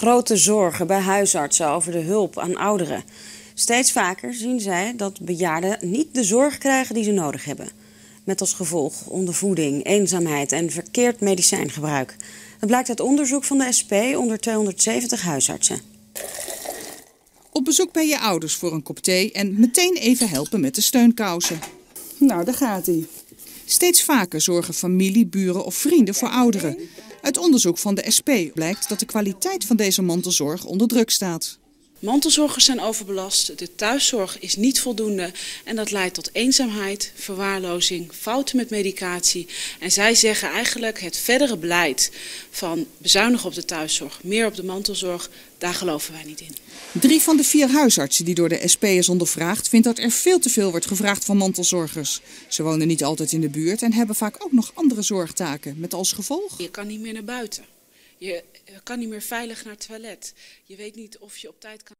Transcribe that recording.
Grote zorgen bij huisartsen over de hulp aan ouderen. Steeds vaker zien zij dat bejaarden niet de zorg krijgen die ze nodig hebben. Met als gevolg ondervoeding, eenzaamheid en verkeerd medicijngebruik. Dat blijkt uit onderzoek van de SP onder 270 huisartsen. Op bezoek bij je ouders voor een kop thee en meteen even helpen met de steunkousen. Nou, daar gaat hij. Steeds vaker zorgen familie, buren of vrienden voor ouderen. Uit onderzoek van de SP blijkt dat de kwaliteit van deze mantelzorg onder druk staat. Mantelzorgers zijn overbelast, de thuiszorg is niet voldoende en dat leidt tot eenzaamheid, verwaarlozing, fouten met medicatie. En zij zeggen eigenlijk het verdere beleid van bezuinigen op de thuiszorg, meer op de mantelzorg, daar geloven wij niet in. Drie van de vier huisartsen die door de SP is ondervraagd vindt dat er veel te veel wordt gevraagd van mantelzorgers. Ze wonen niet altijd in de buurt en hebben vaak ook nog andere zorgtaken, met als gevolg... Je kan niet meer naar buiten. Je kan niet meer veilig naar het toilet. Je weet niet of je op tijd kan.